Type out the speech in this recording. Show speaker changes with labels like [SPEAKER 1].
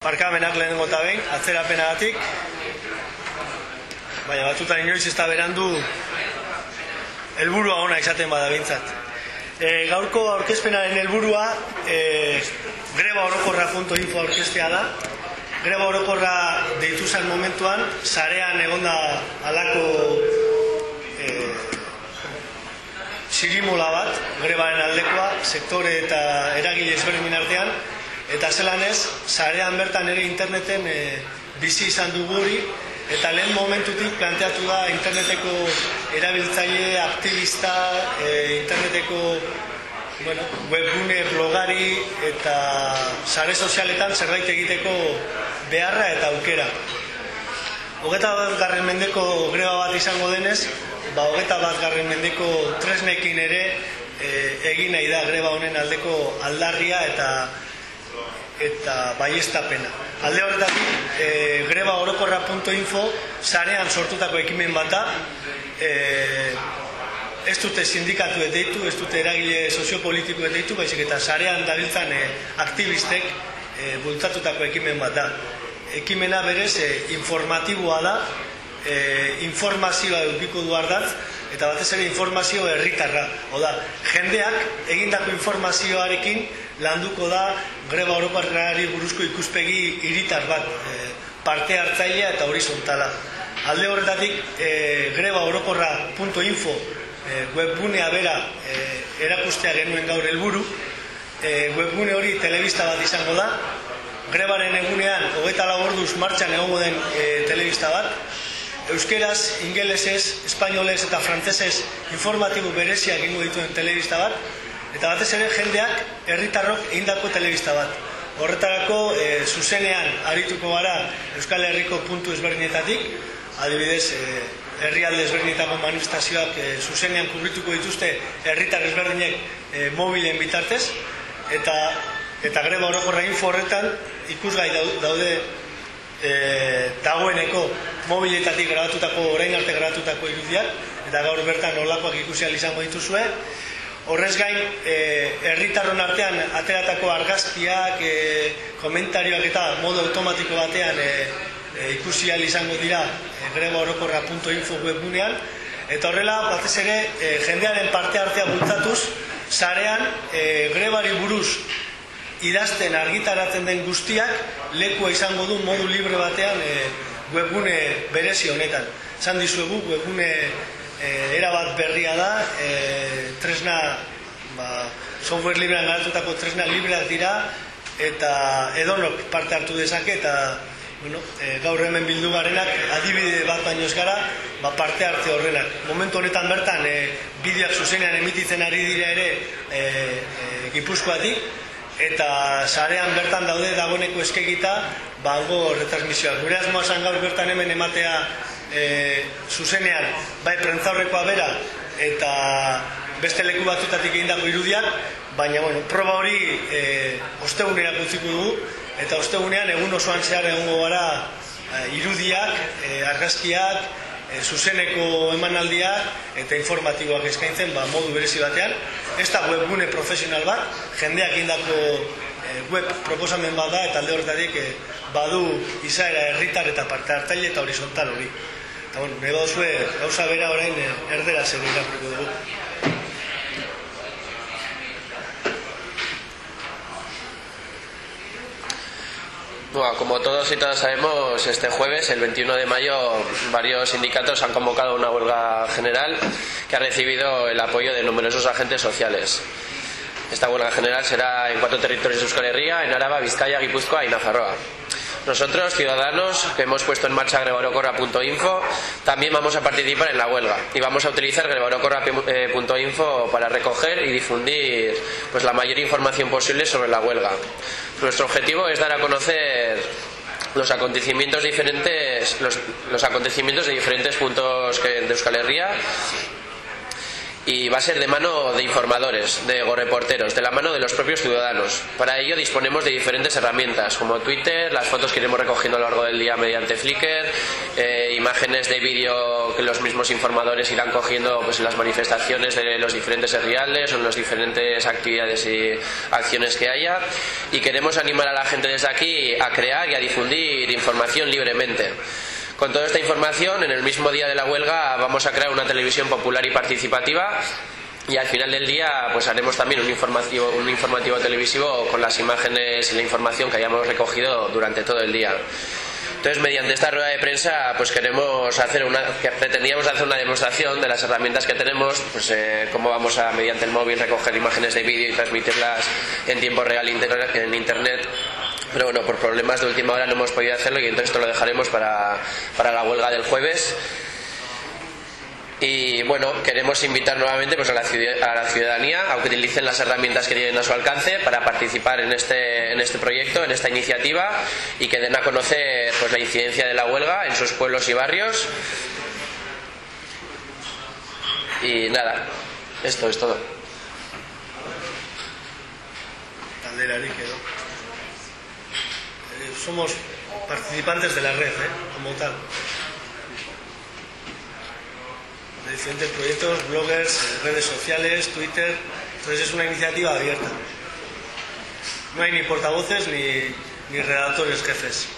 [SPEAKER 1] Barkamenak lehenengo eta behin, atzerapenagatik. Baina batzutan inoiz ez da berandu helburua ona izaten bada bintzat. E, gaurko aurkezpenaren helburua e, greba orokorra.info aurkeztea da. Greba orokorra deitu zen momentuan, sarean egonda alako e, sirimola bat, grebaren aldekoa, sektore eta eragile ezberdin artean, Eta zelan ez, zarean bertan ere interneten e, bizi izan duguri, eta lehen momentutik planteatu da interneteko erabiltzaile, aktivista, e, interneteko bueno, webgune, blogari eta sare sozialetan zerbait egiteko beharra eta aukera. Hogeta bat garren mendeko greba bat izango denez, ba hogeta bat garren mendeko tresnekin ere e, egin nahi da greba honen aldeko aldarria eta eta baiestapena. Alde horretatik, e, greba orokorra.info zarean sortutako ekimen bata, e, ez dute sindikatu deitu, ez dute eragile soziopolitiku deitu, baizik eta zarean dabiltzan e, aktivistek e, bultatutako ekimen bat da. Ekimena berez e, informatiboa da, e, informazioa edukiko du ardatz, eta batez ere informazio herritarra. Oda, jendeak egindako informazioarekin landuko da greba orokorrari buruzko ikuspegi hiritar bat e, parte hartzailea eta horizontala. Alde horretatik e, greba orokorra.info e, webgunea bera e, erakustea genuen gaur helburu. E, webgune hori telebista bat izango da. Grebaren egunean hogeta laborduz martxan egongo den e, telebista bat. Euskeraz, ingelesez, espainolez eta frantzesez informatibo berezia egingo dituen telebista bat. Eta batez ere jendeak herritarrok egindako telebista bat. Horretarako e, zuzenean arituko gara Euskal Herriko puntu ezberdinetatik, adibidez e, herrialde ezberdinetako manifestazioak e, zuzenean kubrituko dituzte herritar ezberdinek e, mobilen bitartez, eta eta greba orokorra info horretan ikusgai daude e, dagoeneko mobiletatik grabatutako, orain arte grabatutako irudiak, eta gaur bertan olakoak ikusial izango dituzue, Horrez gain, eh, herritarron artean ateratako argazkiak, e, komentarioak eta modu automatiko batean e, e, ikusi izango dira e, greba.info webgunean. Eta horrela, batez ere, e, jendearen parte artea bultzatuz, zarean e, grebari buruz idazten argitaratzen den guztiak lekua izango du modu libre batean e, webgune berezi honetan. Zan dizuegu, webgune e, era bat berria da, e, tresna, ba, software librean garatutako tresna libreak dira, eta edonok parte hartu dezake, eta bueno, e, gaur hemen bildu garenak adibide bat baino ez gara, ba, parte hartze horrenak. Momentu honetan bertan, e, bideoak zuzenean emititzen ari dira ere e, e, gipuzkoatik, eta sarean bertan daude dagoeneko eskegita, ba, algo retransmisioak. Gure asmoa gaur bertan hemen ematea e, zuzenean bai prentzaurrekoa bera eta beste leku batzutatik egindako irudiak, baina bueno, proba hori e, ostegunean gutziko dugu eta ostegunean egun osoan zehar egongo gara e, irudiak, e, argazkiak, e, zuzeneko emanaldiak eta informatiboak eskaintzen ba, modu berezi batean. Ez da webgune profesional bat, jendeak indako e, web proposamen bat da eta alde horretatik e, badu izaera herritar eta parte hartaile eta horizontal hori. Eta, nahi bauzue, gauza bera orain eh, erdera zer irakuriko dugu.
[SPEAKER 2] Bueno, como todos y todas sabemos, este jueves, el 21 de mayo, varios sindicatos han convocado una huelga general que ha recibido el apoyo de numerosos agentes sociales. Esta huelga general será en cuatro territorios de Euskal Herria, en Araba, Vizcaya, Guipúzcoa y Nafarroa. Nosotros, ciudadanos, que hemos puesto en marcha grebarocorra.info, también vamos a participar en la huelga y vamos a utilizar grebarocorra.info para recoger y difundir pues, la mayor información posible sobre la huelga. Nuestro objetivo es dar a conocer los acontecimientos diferentes los, acontecimientos de diferentes puntos de Euskal Herria y va a ser de mano de informadores, de reporteros, de la mano de los propios ciudadanos. Para ello disponemos de diferentes herramientas como Twitter, las fotos que iremos recogiendo a lo largo del día mediante Flickr, eh, imágenes de vídeo que los mismos informadores irán cogiendo pues, en las manifestaciones de los diferentes reales o en las diferentes actividades y acciones que haya. Y queremos animar a la gente desde aquí a crear y a difundir información libremente. Con toda esta información, en el mismo día de la huelga vamos a crear una televisión popular y participativa y al final del día pues haremos también un informativo, un informativo televisivo con las imágenes y la información que hayamos recogido durante todo el día. Entonces, mediante esta rueda de prensa, pues queremos hacer una, pretendíamos hacer una demostración de las herramientas que tenemos, pues eh, cómo vamos a, mediante el móvil, recoger imágenes de vídeo y transmitirlas en tiempo real en internet pero bueno, por problemas de última hora no hemos podido hacerlo y entonces esto lo dejaremos para, para la huelga del jueves. Y bueno, queremos invitar nuevamente pues, a, la a, la ciudadanía a que utilicen las herramientas que tienen a su alcance para participar en este, en este proyecto, en esta iniciativa y que den a conocer pues, la incidencia de la huelga en sus pueblos y barrios. Y nada, esto es todo
[SPEAKER 1] somos participantes de la red, ¿eh? como tal. De diferentes proyectos, bloggers, redes sociales, Twitter. Entonces es una iniciativa abierta. No hay ni portavoces ni, ni redactores jefes.